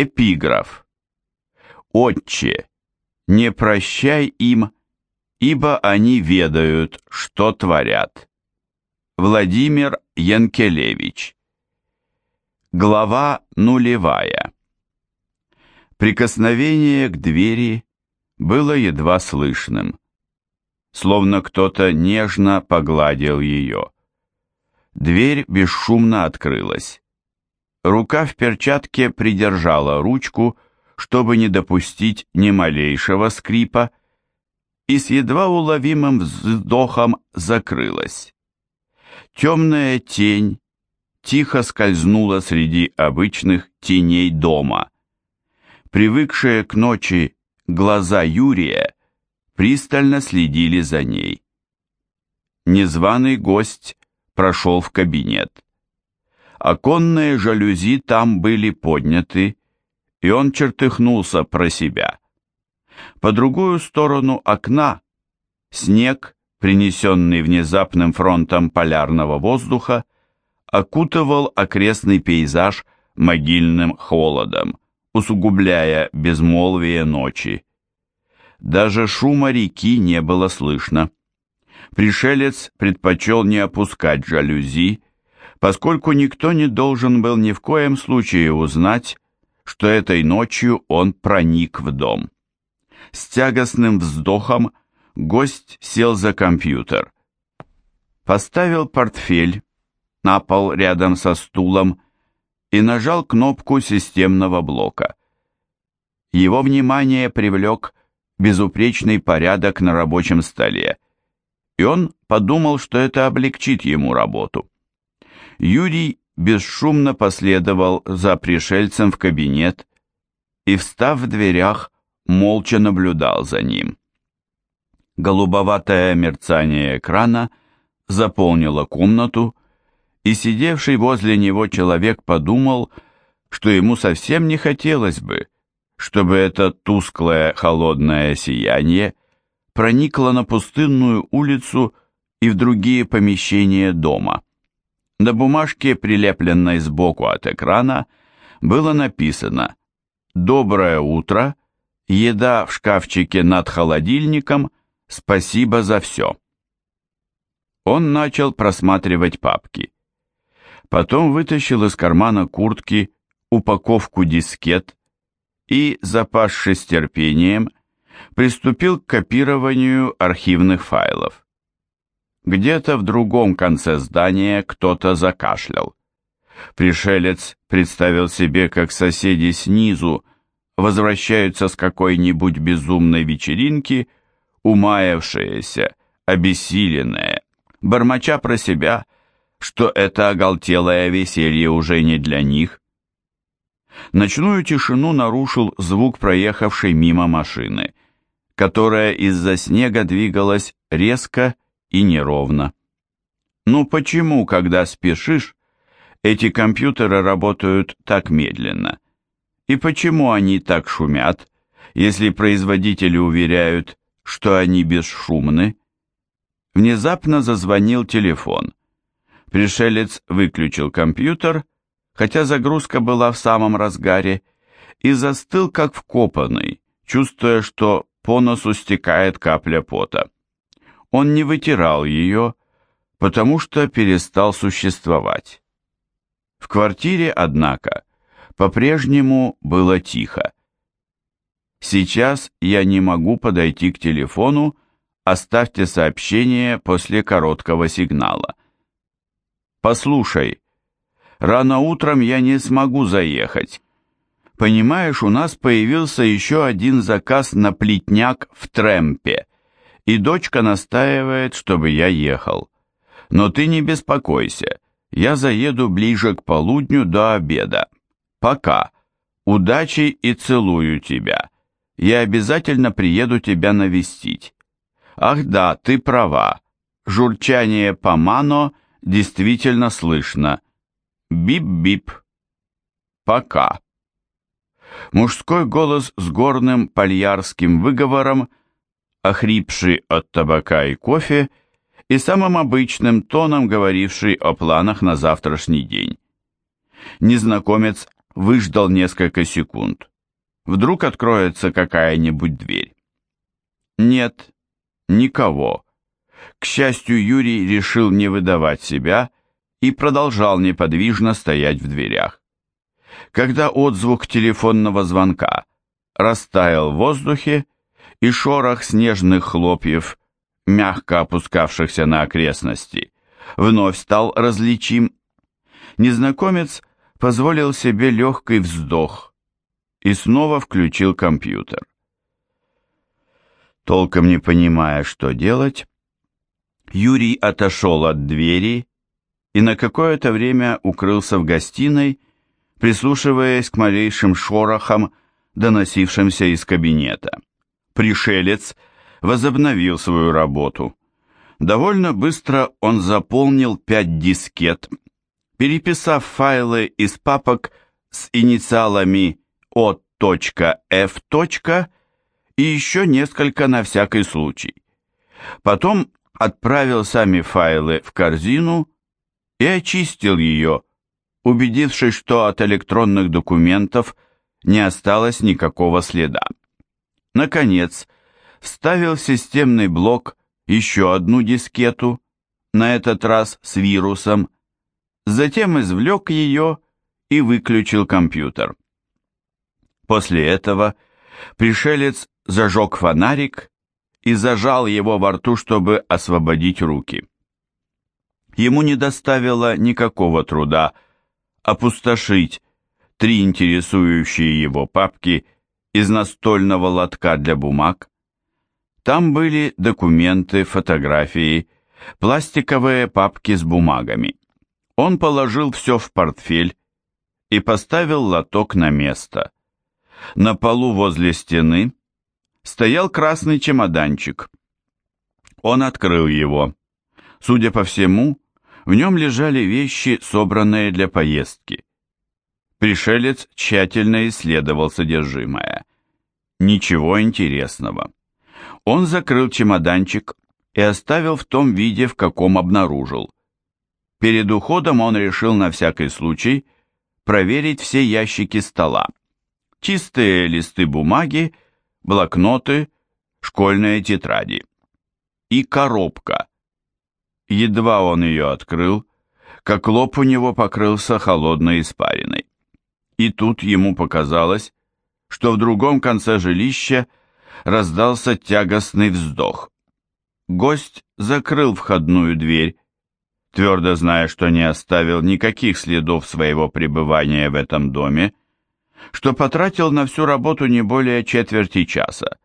Эпиграф. «Отче, не прощай им, ибо они ведают, что творят». Владимир Янкелевич. Глава нулевая. Прикосновение к двери было едва слышным, словно кто-то нежно погладил ее. Дверь бесшумно открылась. Рука в перчатке придержала ручку, чтобы не допустить ни малейшего скрипа, и с едва уловимым вздохом закрылась. Темная тень тихо скользнула среди обычных теней дома. Привыкшие к ночи глаза Юрия пристально следили за ней. Незваный гость прошел в кабинет. Оконные жалюзи там были подняты, и он чертыхнулся про себя. По другую сторону окна снег, принесенный внезапным фронтом полярного воздуха, окутывал окрестный пейзаж могильным холодом, усугубляя безмолвие ночи. Даже шума реки не было слышно. Пришелец предпочел не опускать жалюзи, поскольку никто не должен был ни в коем случае узнать, что этой ночью он проник в дом. С тягостным вздохом гость сел за компьютер. Поставил портфель на пол рядом со стулом и нажал кнопку системного блока. Его внимание привлек безупречный порядок на рабочем столе, и он подумал, что это облегчит ему работу. Юрий бесшумно последовал за пришельцем в кабинет и, встав в дверях, молча наблюдал за ним. Голубоватое мерцание экрана заполнило комнату, и сидевший возле него человек подумал, что ему совсем не хотелось бы, чтобы это тусклое холодное сияние проникло на пустынную улицу и в другие помещения дома. На бумажке, прилепленной сбоку от экрана, было написано «Доброе утро, еда в шкафчике над холодильником, спасибо за все». Он начал просматривать папки. Потом вытащил из кармана куртки упаковку дискет и, запасшись терпением, приступил к копированию архивных файлов. Где-то в другом конце здания кто-то закашлял. Пришелец представил себе, как соседи снизу возвращаются с какой-нибудь безумной вечеринки, умаявшиеся, обессиленные, бормоча про себя, что это оголтелое веселье уже не для них. Ночную тишину нарушил звук проехавшей мимо машины, которая из-за снега двигалась резко и неровно. Ну почему, когда спешишь, эти компьютеры работают так медленно? И почему они так шумят, если производители уверяют, что они бесшумны? Внезапно зазвонил телефон. Пришелец выключил компьютер, хотя загрузка была в самом разгаре, и застыл как вкопанный, чувствуя, что по носу стекает капля пота он не вытирал ее, потому что перестал существовать. В квартире, однако, по-прежнему было тихо. Сейчас я не могу подойти к телефону, оставьте сообщение после короткого сигнала. Послушай, рано утром я не смогу заехать. Понимаешь, у нас появился еще один заказ на плетняк в Трэмпе и дочка настаивает, чтобы я ехал. Но ты не беспокойся, я заеду ближе к полудню до обеда. Пока. Удачи и целую тебя. Я обязательно приеду тебя навестить. Ах да, ты права. Журчание по мано действительно слышно. Бип-бип. Пока. Мужской голос с горным пальярским выговором охрипший от табака и кофе, и самым обычным тоном говоривший о планах на завтрашний день. Незнакомец выждал несколько секунд. Вдруг откроется какая-нибудь дверь. Нет, никого. К счастью, Юрий решил не выдавать себя и продолжал неподвижно стоять в дверях. Когда отзвук телефонного звонка растаял в воздухе, и шорох снежных хлопьев, мягко опускавшихся на окрестности, вновь стал различим, незнакомец позволил себе легкий вздох и снова включил компьютер. Толком не понимая, что делать, Юрий отошел от двери и на какое-то время укрылся в гостиной, прислушиваясь к малейшим шорохам, доносившимся из кабинета. Пришелец возобновил свою работу. Довольно быстро он заполнил пять дискет, переписав файлы из папок с инициалами O.F. и еще несколько на всякий случай. Потом отправил сами файлы в корзину и очистил ее, убедившись, что от электронных документов не осталось никакого следа. Наконец, вставил в системный блок еще одну дискету, на этот раз с вирусом, затем извлек ее и выключил компьютер. После этого пришелец зажег фонарик и зажал его во рту, чтобы освободить руки. Ему не доставило никакого труда опустошить три интересующие его папки из настольного лотка для бумаг. Там были документы, фотографии, пластиковые папки с бумагами. Он положил все в портфель и поставил лоток на место. На полу возле стены стоял красный чемоданчик. Он открыл его. Судя по всему, в нем лежали вещи, собранные для поездки. Пришелец тщательно исследовал содержимое. Ничего интересного. Он закрыл чемоданчик и оставил в том виде, в каком обнаружил. Перед уходом он решил на всякий случай проверить все ящики стола. Чистые листы бумаги, блокноты, школьные тетради. И коробка. Едва он ее открыл, как лоб у него покрылся холодной испариной и тут ему показалось, что в другом конце жилища раздался тягостный вздох. Гость закрыл входную дверь, твердо зная, что не оставил никаких следов своего пребывания в этом доме, что потратил на всю работу не более четверти часа,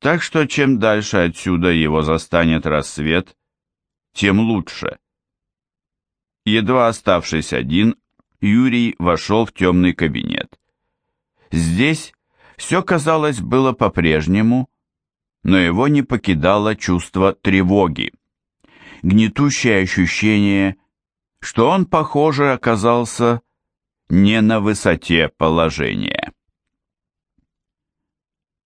так что чем дальше отсюда его застанет рассвет, тем лучше. Едва оставшись один, Юрий вошел в темный кабинет. Здесь все, казалось, было по-прежнему, но его не покидало чувство тревоги. Гнетущее ощущение, что он, похоже, оказался не на высоте положения.